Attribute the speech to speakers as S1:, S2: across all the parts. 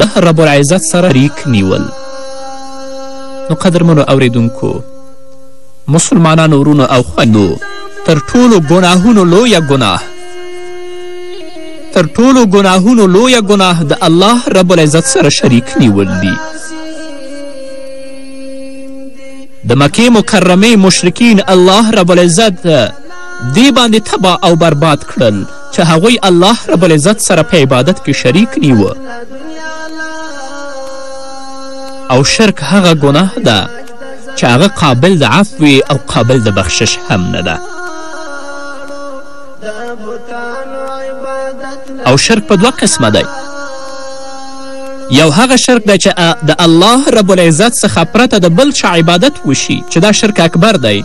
S1: د رب العزت سره شریک نیول نو قدرمنو اوریدونکو مسلمانانو ورونو او خوندو تر ټولو ګناهونو لویه ګناه تر ټولو ګناهونو لویه ګناه د الله رب العزت سره شریک نیول دي د مکې مکرمې مشرکین الله رب العزت دې باندې تبا او برباد کړل چې هغوی الله رب العزت سره په عبادت کې شریک نیوه او شرک هغه ګناه ده چې هغه قابل د عفو او قابل د بخشش هم نه ده او شرک په دوه قسمه دی یو هغه شرک دی چې د الله رب العزت څخه پرته د بل چا عبادت وشي چې دا شرک اکبر دی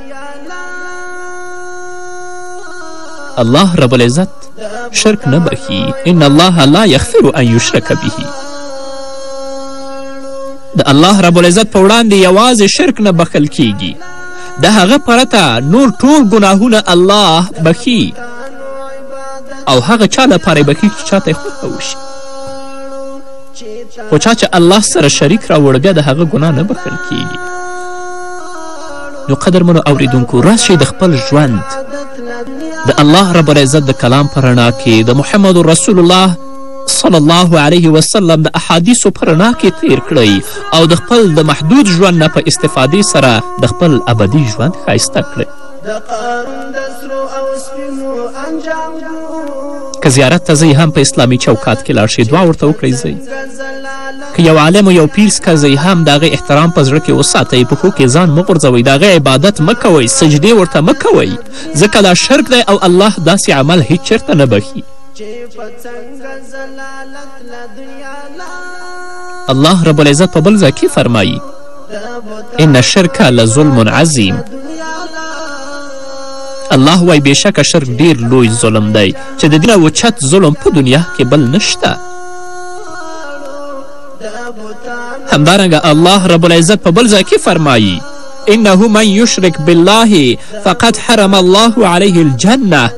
S1: الله رب العزت شرک نه بخښي ان الله لا یغفر ان یشرک به د الله رب العزت په وړاندې یوازې شرک نه بخښل کیږي د هغه پرته نور ټول ګناهونه الله بخي او هغه چا لپاره یې بخي چې چاته یې خوښه وشي خو چا چې الله سره شریک راوړ بیا د هغه ګناه نه بخښل کیږي نو قدرمنو اوریدونکو راشئ د خپل ژوند د الله رب العزت د کلام په رڼا کې د محمد رسول الله صلی الله علیه وسلم د احادیثو په رڼا کې تیر کړئ او د خپل د محدود ژوند نه په استفادې سره د خپل ابدي ژوند ښایسته کړئ د قارون د سرو او سپینو انجام ګوري که زیارت ته ځئ هم په اسلامي چوکات کې لاړ شئ دعا ورته وکړئ ځئ که یو عالم یو پیر څخه ځئ هم د هغې احترام په زړه کې وساتئ پښو کې ځان مه غورځوئ د هغې عبادت مه کوئ سجدې ورته مه کوئ ځکه دا شرک دی او الله داسې عمل هیڅ چېرته نه بخي الله رب العزت په بل ځای کې فرمایي ان الشرک لظلم عظیم الله وای بېشکه شرک ډیر لوی ظلم دی چې د دې نه اوچت ظلم په دنیا کې بل نشته همدارنګه الله رب العزت په بل ځای کې فرمایي انه من یشرک بالله فقد حرم الله علیه الجنه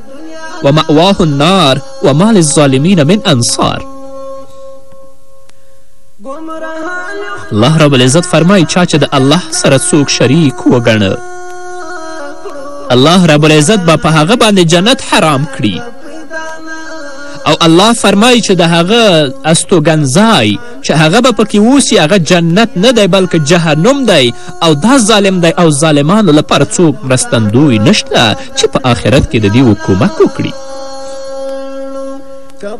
S1: ومأواه النار وما للظالمین من انصار الله رب العزت فرمای چا چې د الله سره څوک شریک وګڼه الله رب العزت به په هغه باندې جنت حرام کړي او الله فرمایي چې د هغه استوګنځای چې هغه به پکې اوسي هغه جنت نه دی بلکې جهنم دی او دا ظالم دی او ظالمانو لپاره څوک مرستندوی نشته چې په آخرت کې د دیو کمک وکړي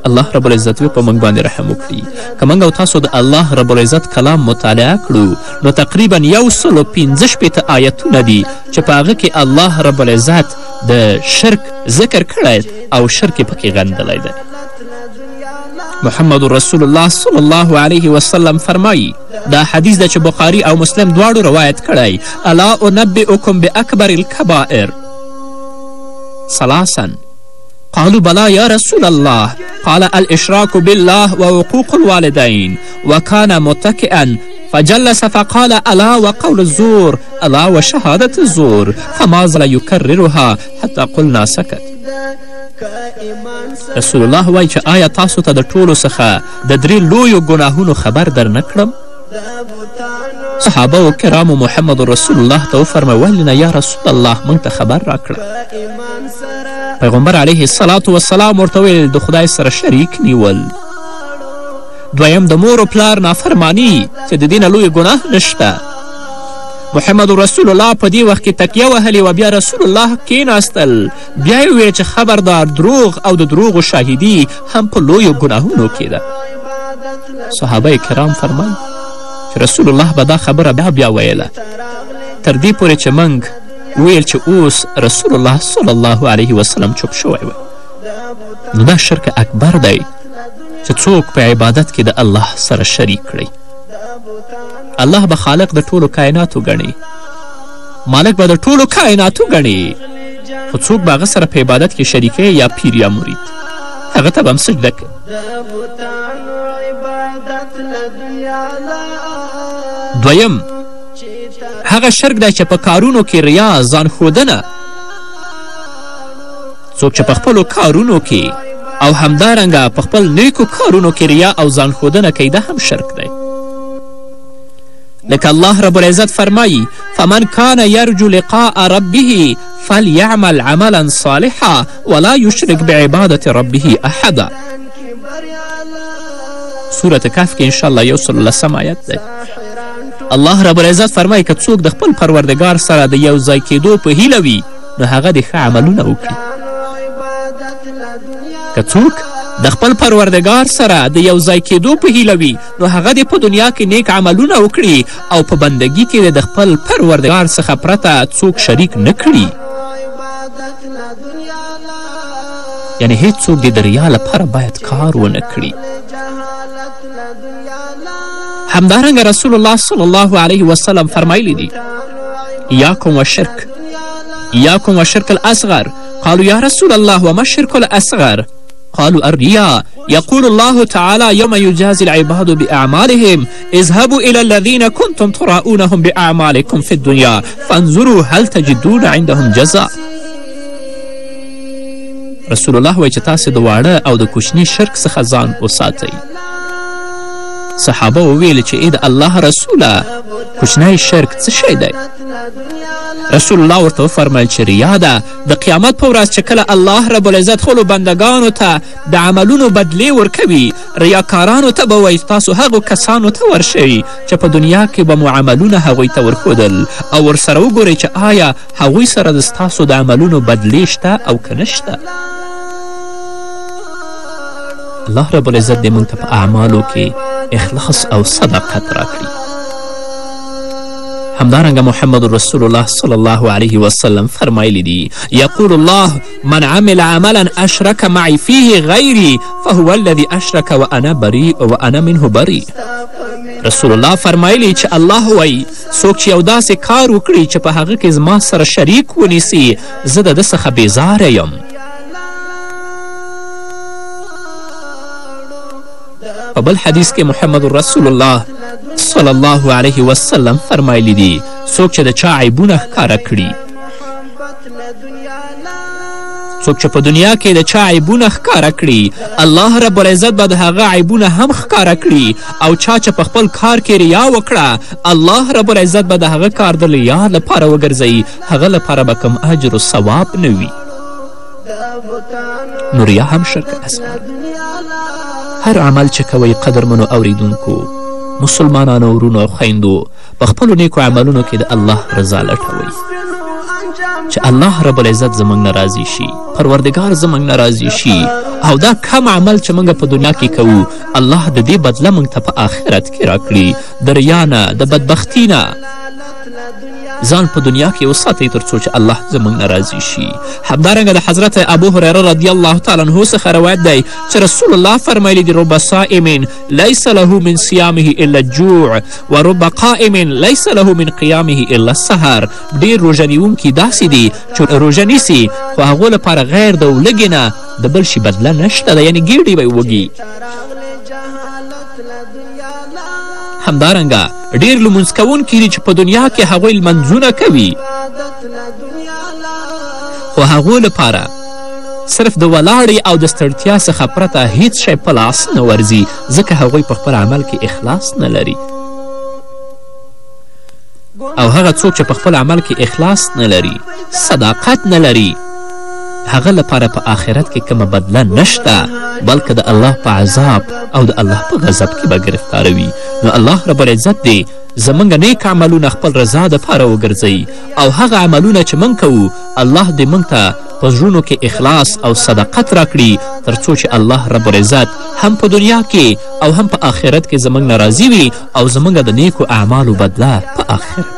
S1: الله رب العزت دې په موږ باندې رحم وکړي که موږ او تاسو د الله رب العزت کلام مطالعه کړو نو تقریبا یو سل او پنځه شپېته آیتونه دي چې په هغه کې الله رب العزت د شرک ذکر کړی او شرک یې پکې غندلی دی محمد رسول الله صلی الله علیه وسلم فرمایی دا حدیث ده چې بخاری او مسلم دواړو روایت کړی الا انبئکم باکبر الکبائر ثلاثا قالوا بلا یا رسول الله قال الاشراک بالله و عقوق الوالدین و کان متکئا فجلس فقال الا وقول الزور الا وشهادة الزور فما زال یکررها حتی قلنا سکت رسول الله وایي چې آیا تاسو ته د ټولو څخه د درې لویو ګناهونو خبر در نه کړم صحابه و کرامو محمد رسول الله ته وفرمه ولې نه یا رسول الله موږ ته خبر راکړه پیغمبر علیه الصلاة وسلام ورته ویل د خدای سره شریک نیول دویم د مور و پلار نافرمانی چې د دې نه لوی ګناه نشته محمد رسول الله په دې وخت کې تکیه وهلې وه بیا رسول الله کیناستل بیا یې وویل چې خبردار دروغ او د دروغو شاهدي هم په لویو ګناهونو کې ده صحابه کرام فرمایي چې رسول الله به دا خبره بیا بیا ویله تر دې پورې چې موږ ویل چې اوس رسول الله صلی الله علیه وسلم چوپ شوی و نو دا شرک اکبر دی چې څوک په عبادت کې د الله سره شریک کړئ الله به خالق د ټولو کایناتو ګڼي مالک به د ټولو کایناتو ګڼي خو څوک به هغه سره په عبادت کې شریکه یا پیر یا مرید هغه ته به هم سجده کوي د بوتانو عبادت له دویا لا دویم هغه شرک دی چې په کارونو کې ریا ځان ښودنه څوک چې په خپلو کارونو کې او همدارنګه په خپل نیکو کارونو کې ریا او ځان ښودنه کوي دا هم شرک دی لکه الله رب العزت فرمایی فمن کان یرجو لقاء ربه فلیعمل عملا صالحا ولا یشرک بعبادت ربه احدا سورة کهف کې انشاءالله یو سل لسم آیت دی الله رب العزت فرمایي که څوک د خپل پروردګار سره د یو ځای کېدو په هیله وي نو هغه د ښه عملونه وکړي که څوک د خپل پروردګار سره د یو ځای کېدو په هیله وي نو هغه دې په دنیا کې نیک عملونه وکړي او په بندګي کې د خپل پروردګار څخه پرته څوک شریک نه کړي یعنې هیڅوک دې د ریا لپاره باید کار ونه کړي همدارنګه رسول الله صلی الله علیه وسلم فرمایلی دي یاکم و شرک یاکم و شرک الاصغر قالو یا رسول الله وما شرک الاصغر قالوا الرياء يقول الله تعالى يوم يجازي العباد بأعمالهم اذهبوا إلى الذين كنتم تراؤونهم بأعمالكم في الدنيا فانظروا هل تجدون عندهم جزاء رسول الله وایي چې تاسې د واړه او د کوچني شرک څخه ځان وساتئ صحابه وویل چې ای د الله رسوله کوچنی شرک څه شی دی رسول الله ورته وفرمیل چې ریا ده د قیامت په ورځ چې کله الله رب العزت خپلو بندګانو ته د عملونو بدلې ورکوي ریاکارانو ته به وایي تاسو هغو کسانو ته ورشئ چې په دنیا کې به مو عملونه هغوی ته ورښودل او ورسره وګورئ چې آیا هغوی سره د ستاسو د عملونو بدلې شته او که نه شته الله رب العزت دې موږ ته په اعمالو کې اخلاص او صداقت راکړي همدارنګه محمد رسول الله صلی الله علیه وسلم فرمایلی دي یقول الله من عمل عملا اشرک معی فیه غیری فهو الذي اشرک وانا بری وانا منه بری رسول الله فرمایلی چې الله وایي څوک چې یو داسې کار وکړي چې په هغه کې زما سره شریک ونیسي زه د ده څخه بیزاره یم په بل حدیث کې محمد رسول الله صلی الله علیه وسلم فرمایلی دي څوک چې د چا عیبونه ښکاره کړي څوک چې په دنیا کې د چا عیبونه ښکاره کړي الله رب العزت به د هغه عیبونه هم ښکاره کړي او چا چې په خپل کار کې ریا وکړه الله رب العزت به د هغه کار د ریا لپاره وګرځوي هغه لپاره به کوم اجر و ثواب نه وي نور یا هم شرک اصغر هر عمل چې کوئ قدرمنو اوریدونکو مسلمانانو ورونو او خویندو په خپلو نیکو عملونو کې د الله رضا لټوئ چې الله رب العزت زموږ نه راضي شي پروردګار زموږ نه راضي شي او دا کم عمل چې موږ په دنیا کې کوو الله د دې بدله موږ ته په آخرت کې راکړي د ریا نه د بدبختي نه ځان په دنیا کې وساتئ تر څو چې الله زموږ نه راضي شي همدارنګه د حضرت ابو هریره رضی الله تعالی عنه څخه روایت دی چې رسول الله فرمایلی دي رب صائم لیس له من صیامه الا الجوع و رب قائم لیس له من قیامه الا السهر ډېر روژه نیونکي داسې دي چې روژه نیسي خو هغو لپاره غیر د ولږې نه د بل شي بدله نشته ده یعنې ګېډې به یې وږي همدارنګه ډېر لمونځ کوونکي دي چې په دنیا کې هغوی لمنځونه کوي خو هغو لپاره صرف د ولاړې او د ستړتیا څخه پرته هیڅ شی په لاس نه ورځي ځکه هغوی په خپل عمل کې اخلاص نه لري او هغه څوک چې په خپل عمل کې اخلاص نه لري صداقت نه لري هغه لپاره په آخرت کې کومه بدله نشته بلکه د الله په عذاب او د الله په غضب کې به ګرفتاروي نو الله رب العزت دې زموږ نیک عملونه خپل رضا دپاره وګرځوي او هغه عملونه چې موږ کوو الله دې موږ ته په زړونو کې اخلاص او صداقت راکړي تر څو چې الله رب العزت هم په دنیا کې او هم په آخرت کې زموږ نه راضي وي او زموږ د نیکو اعمالو بدله په آخرت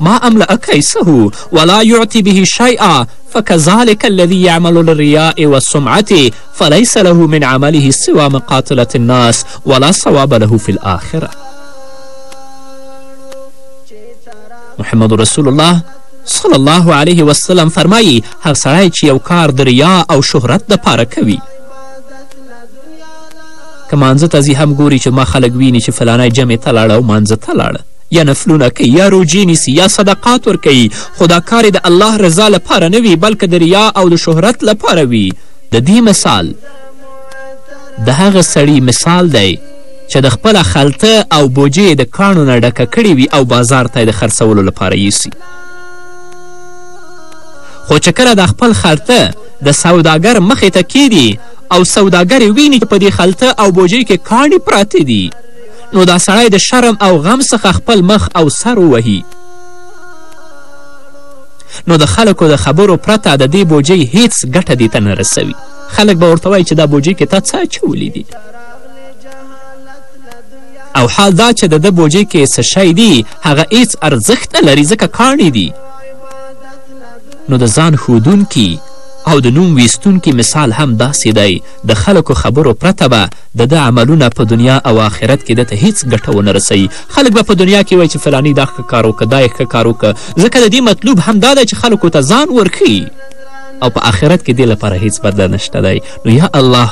S1: ما املأ کیسه ولا یعطی به شیئا فکذلک الذی یعمل للریاء والسمعة فلیس له من عمله سوى مقاتلة الناس ولا ثواب له فی الآخرة محمد رسول الله صلی الله علیه وسلم فرمایی هر سړی چې یو کار د ریا او شهرت دپاره کوي که مانځه ته ځي هم ګوري چې ما خلک ویني چې فلانی جمع ته لاړه او مانځه ته لاړه یا نفلونه کوي یا روژې نیسي یا صدقات ورکوي خو دا کار د الله رضا لپاره نه وي بلکې د ریا او د شهرت لپاره وي د دې مثال د هغه سړي مثال دی چې د خپله خلطه او بوجې د کاڼو نه ډکه کړې وي او بازار ته د خرڅولو لپاره یوسي خو چې کله د خپل خلطه د سوداګر مخې ته کیدي او سوداګر ویني چې په دې خلطه او بوجۍ کې کاڼي پراته دي نو دا سړی د شرم او غم څخه خپل مخ او سر ووهي نو د خلکو د خبرو پرته د دې بوجۍ هیڅ ګټه دې ته نه رسوي خلک به ورته وایي چې دا بوجۍ کې تا څه اچولي دي او حال دا چې د ده بوجۍ کې څه شی دي هغه هیڅ ارزښت نه لري ځکه کاڼي دي نو د ځان ښودونکي او د نوم ویستونکي مثال هم داسې دی د خلکو خبرو پرته به د ده عملونه په دنیا او آخرت کې ده ته هیڅ ګټه ونه رسوي خلک به په دنیا کې وایي چې فلانی دا ښه کار وکړه دا یې ښه کار وکړه ځکه د دې مطلوب هم دا دی چې خلکو ته ځان ورښیي او په آخرت کې دې لپاره هیڅ بدله نشته دی نو یا الله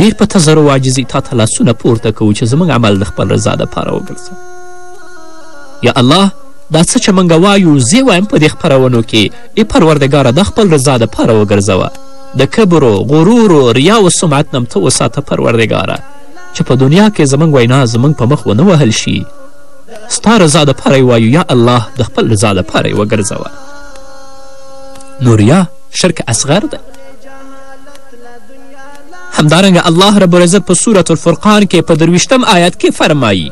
S1: ډیر په تزر و عاجزي تا ته لاسونه پورته کوو چې زموږ عمل د خپل رضا دپاره وګرځوو یا الله دا څه چې موږ وایو زه وایم په دې خپرونو کې ای پروردګاره دا خپل رضا دپاره وګرځوه د کبر و غرور و ریا و سمعت نه هم ته وساته پروردګاره چې په دنیا کې زموږ وینا زموږ په مخ ونه وهل شي ستا رضا دپاره یې وایو یا الله د خپل رضا دپاره یې وګرځوه نو ریا شرک اصغر دی همدارنګه الله رب العزت په سورة الفرقان کې په درویشتم آیت کې فرمایی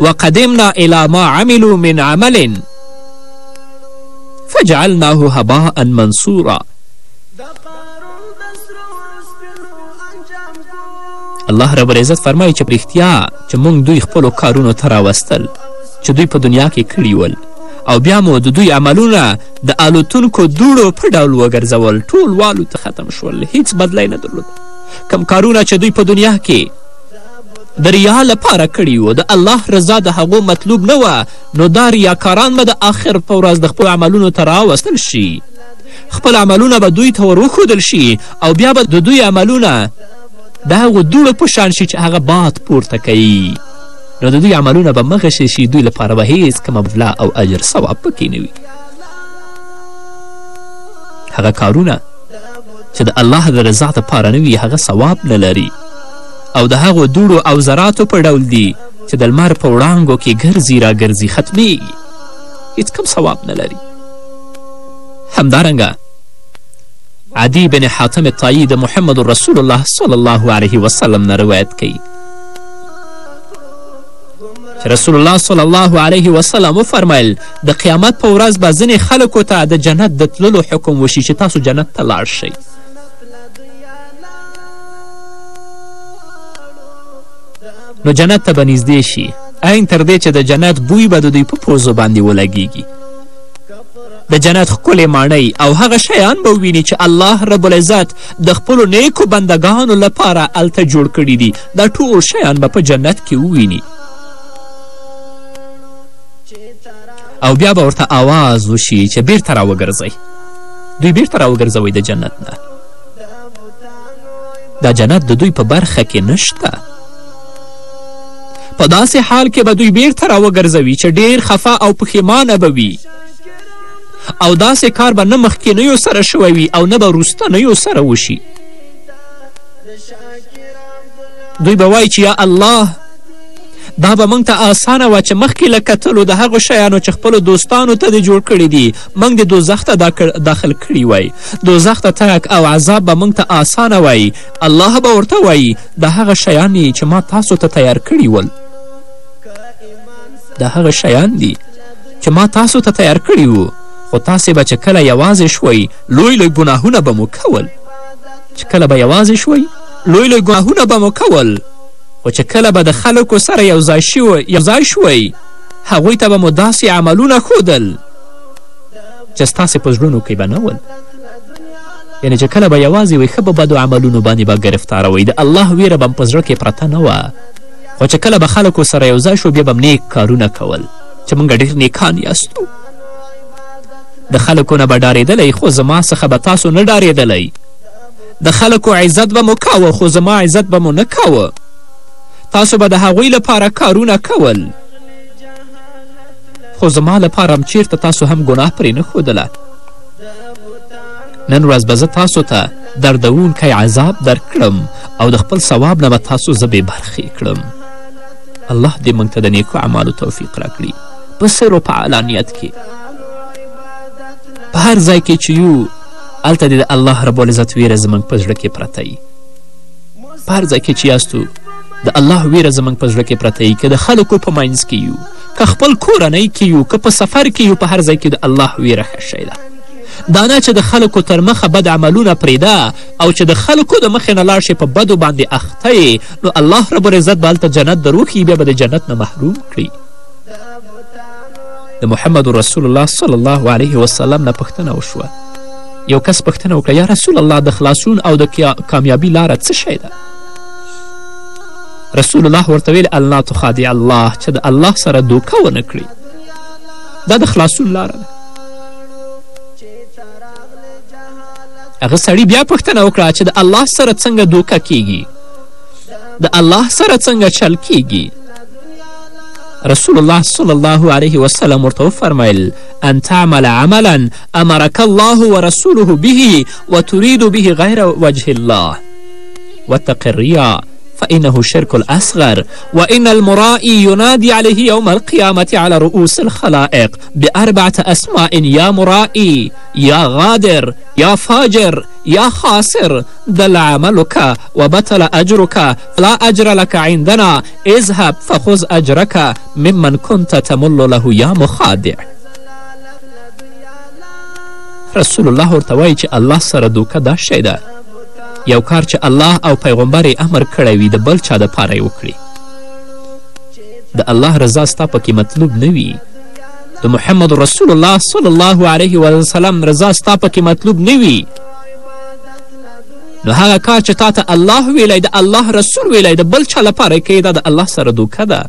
S1: وقدمنا الى ما عملو من عمل فجعلناه هباء منصورا الله رب العزت فرمایي چې په رښتیا چې موږ دوی خپلو کارونو ته راوستل چې دوی په دنیا کې کړي ول او بیا مو د دوی عملونه د الوتونکو دوړو په ډول وګرځول ټول والو ته ختم شول هیڅ بدلی نه درلود کم کارونه چې دوی په دنیا کې د ریا لپاره کړي وو د الله رضا د هغو مطلوب نه وه نو دا ریاکاران به د آخر په ورځ د خپلو عملونو ته راوستل شي خپل عملونه به دوی ته ور وښودل شي او بیا به د دوی عملونه د هغو دوړو په شان شي چې هغه باد پورته کوي نو د دوی عملونه به مغشې شي دوی لپاره به هیڅ کومه بلا او اجر ثواب پکې نه وي هغه کارونه چې د الله د رضا دپاره نه وي هغه ثواب نه لري او د هغو دوړو او ذراتو په ډول دي چې د لمر په وړانګو کې ګرځي راګرځي ختمیږي هیڅ کم ثواب نه لري همدارنګه عدی بن حاتم طایی د محمد رسول الله صلی الله علیه وسلم نه روایت کوي چې رسول الله صلی الله علیه وسلم وفرمیل د قیامت په ورځ به ځینې خلکو ته د جنت د تللو حکم وشي چې تاسو جنت ته لاړ شئ نو جنت ته به نږدې شي عین تر دې چې د جنت بوی به د دوی په پوزو باندې ولګیږي د جنت ښکلې ماڼۍ او هغه شیان به وویني چې الله رب العزت د خپلو نیکو بندګانو لپاره هلته جوړ کړي دي دا ټول شیان به په جنت کې وویني او بیا به ورته آواز وشي چې بیرته راوګرځئ دوی بیرته راوګرځوئ د جنت نه دا جنت د دوی په برخه کې نشته په داسې حال کې به دوی بیرته راوګرځوي چې ډیر خفه او پښیمانه به وي او داسې کار به نه مخکینیو سره شوی وي او نه به وروستنیو سره وشي دوی به وایي چې یا الله دا به موږ ته آسانه وه چې مخکې له کتلو د هغو شیانو چې خپلو دوستانو ته دې جوړ کړي دي موږ د دوزخ ته داخل کړي وای دوزخ ته ترک او عذاب به موږ ته آسانه وای الله به ورته وایي دا هغه شیان یې چې ما تاسو ته تیار کړي ول دا هغه شیان دي چې ما تاسو ته تیار کړي وو خو تاسې به چې کله یوازې شوئ لوی لوی ګناهونه به مو کول چې کله به یوازې شوئ لوی لوی ګناهونه به مو کول خو چې کله به د خلکو سره یو ځای یوځای شوئ هغوی ته به مو داسې عملونه ښودل چې ستاسې په زړونو کې به نه ول یعنې چې کله به یوازې وئ ښه په بدو عملونو باندې به ګرفتاروئ د الله ویره به په زړه کې پرته نه وه خو چې کله به خلکو سره یو ځای شو بیا به نیک کارونه کول چې موږ ډېر نیکان یاستو د خلکو نه به ډارېدلی خو زما څخه به تاسو نه ډارېدلی د خلکو عزت به مو کاوه خو زما عزت به مو نه کاوه تاسو به د هغوی لپاره کارونه کول خو زما لپاره هم چیرته تاسو هم ګناه پرې نه ښودله نن ورځ به زه تاسو ته دردوونکی عذاب درکړم او د خپل ثواب نه به تاسو زه بې برخې کړم الله دې موږ ته د نیکو اعمالو توفیق راکړي په سر په علانیت کې په هر ځای کې چې یو هلته دې د الله رب العزت ویره زموږ په زړه کې پرته یي په هر ځای کې چې یاستو د الله ویره زموږ په زړه کې پرته یي که د خلکو په منځ کې یو که خپل کورنۍ کې یو که په سفر کې یو په هر ځای کې د الله ویره ښه شی ده دا نه چې د خلکو تر مخه بد عملونه پرېږده او چې د خلکو د مخې نه لاړ شې په بدو باندې اخته یې نو الله رب العزت به هلته جنت دروښي بیا به د جنت نه محروم کړي د محمد رسول الله صلی الله علیه وسلم نه پوښتنه وشوه یو کس پوښتنه وکړه یا رسول الله د خلاصون او د کامیابی لاره څه شی ده رسول الله ورته ویل الله تخادع الله چې د الله سره دوکه ونه کړي دا د خلاصون لاره ده هغه سړي بیا پوښتنه وکړه چې د الله سره څنګه دوکه کیږي د الله سره څنګه چل کیږي رسول الله صلی الله علیه وسلم ورته وفرمیل ان تعمل عملا امرک الله ورسوله به وتريد به غیر وجه الله واتق الرياء فإنه شرك الأصغر وإن المرائي ينادي عليه يوم القيامة على رؤوس الخلائق بأربعة أسماء يا مرائي يا غادر يا فاجر يا خاسر دل عملك وبطل أجرك لا أجر لك عندنا اذهب فخذ أجرك ممن كنت تمل له يا مخادع رسول الله ورته وایي چې الله سره دوکه دا شی ده یو کار چې الله او پیغمبر یې امر کړی وي د بل چا دپاره یې وکړي د الله رضا ستا پکې مطلوب نه وي د محمد رسول الله صلی الله علیه وسلم رضا ستا پکې مطلوب نه وي نو هغه کار چې تا ته الله ویلی د الله رسول ویلی د بل چا لپاره کوي دا د الله سره دوکه ده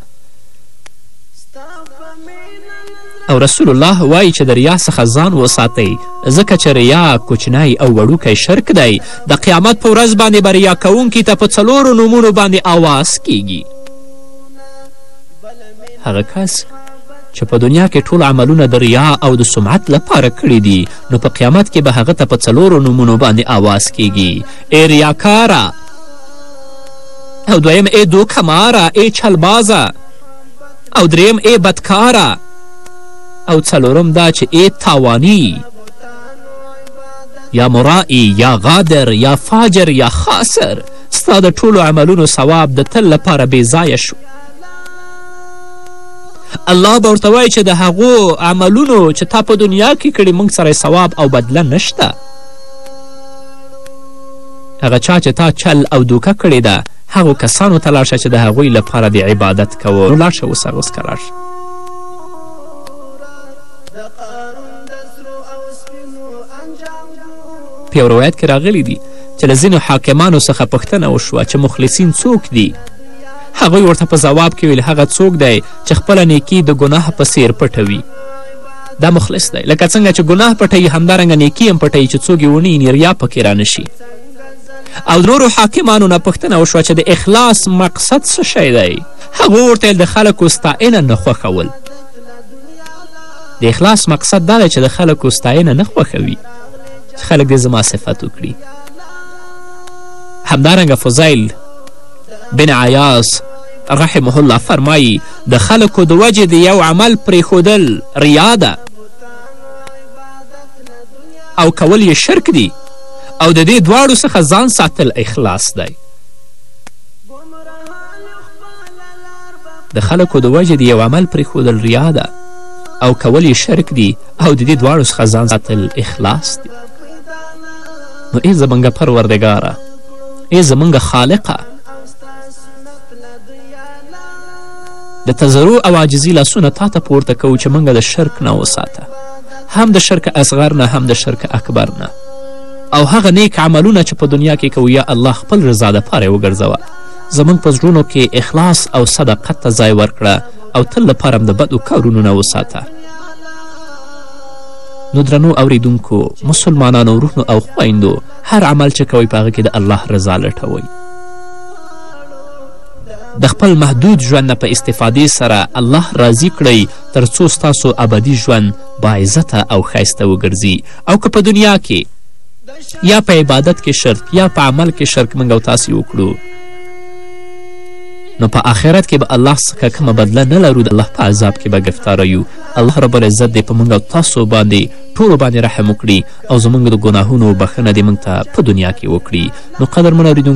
S1: او رسول الله وایي چې د ریا څخه ځان وساتئ ځکه چې ریا کوچنی او وړوکی شرک دی د قیامت په ورځ باندې به ریا کوونکي ته په څلورو نومونو باندې آواز کیږي هغه کس چې په دنیا کې ټول عملونه د ریا او د سمعت لپاره کړي دي نو په قیامت کې به هغه ته په څلورو نومونو باندې آواز کیږي ای ریاکاره او دویم ای دوکماره ای چلبازه او دریم ای بدکاره او څلورم دا چې ای تاوانی یا مرائی یا غادر یا فاجر یا خاسر ستا د ټولو عملونو ثواب د تل لپاره بې ځایه شو الله به ورته وایي چې د هغو عملونو چې تا په دنیا کې کړي موږ سره ثواب او بدله نشته هغه چا چې تا چل او دوکه کړې ده هغو کسانو ته لاړ شه چې د هغوی لپاره دې عبادت کوو نو لاړ شه اوس هغه اوس که لاړ شه په یو روایت کې راغلی دي چې له ځینو حاکمانو څخه پوښتنه وشوه چې مخلصین څوک دي هغوی ورته په ځواب کې ویل هغه څوک دی چې خپله نیکي د ګناه په څیر پټوي دا مخلص دی لکه څنګه چې ګناه پټوي همدارنګه نیکي هم پټوي چې څوک یې ونه ریا پکې رانشي او نورو حاکمانو نه پوښتنه وشوه چې د اخلاص مقصد څه شی دی هغو ورته د خلکو ستاینه نه خوښول د اخلاص مقصد دا دی چې د خلکو ستاینه نه خوښوي چې خلک دې زما صفت وکړي همدارنګه فضیل بن عیاس رحمه الله فرمایی د خلکو د وجې د یو عمل پرېښودل ریا ده او کول یې شرک دی او د دې دواړو څخه ځان ساتل اخلاص دی د خلکو د وجې د یو عمل پرېښودل ریا ده او کول یې شرک دي او د دې دواړو څخه ځان ساتل اخلاص دی نو ای زمونږ پروردګاره ای زمونږ خالقه د تضرع او عاجزي لاسونه تا ته پورته کوو چې موږ د شرک نه وساته هم د شرک اصغر نه هم د شرک اکبر نه او هغه نیک عملونه چې په دنیا کې کوو یا الله خپل رضا دپاره یې وګرځوه زموږ په زړونو کې اخلاص او صداقت ته ځای ورکړه او تل لپاره هم د بدو کارونو نه وساته نو درنو اوریدونکو مسلمانانو ورونو او خویندو هر عمل چې کوئ په هغه کې د الله رضا لټوئ د خپل محدود ژوند نه په استفادې سره الله راضي کړئ تر څو ستاسو ابدي ژوند باعزته او ښایسته وګرځي او که په دنیا کې یا په عبادت کې شرک یا په عمل کې شرک موږ او تاسې وکړو نو په آخرت کې به الله څخه کومه بدله نه لرو د الله په عذاب کې به ګرفتاره یو الله رب العزت دې په موږ او تاسو باندې ټولو باندې رحم وکړي او زموږ د ګناهونو بخښنه دې موږ ته په دنیا کې وکړي نو قدرمن اورېدونکو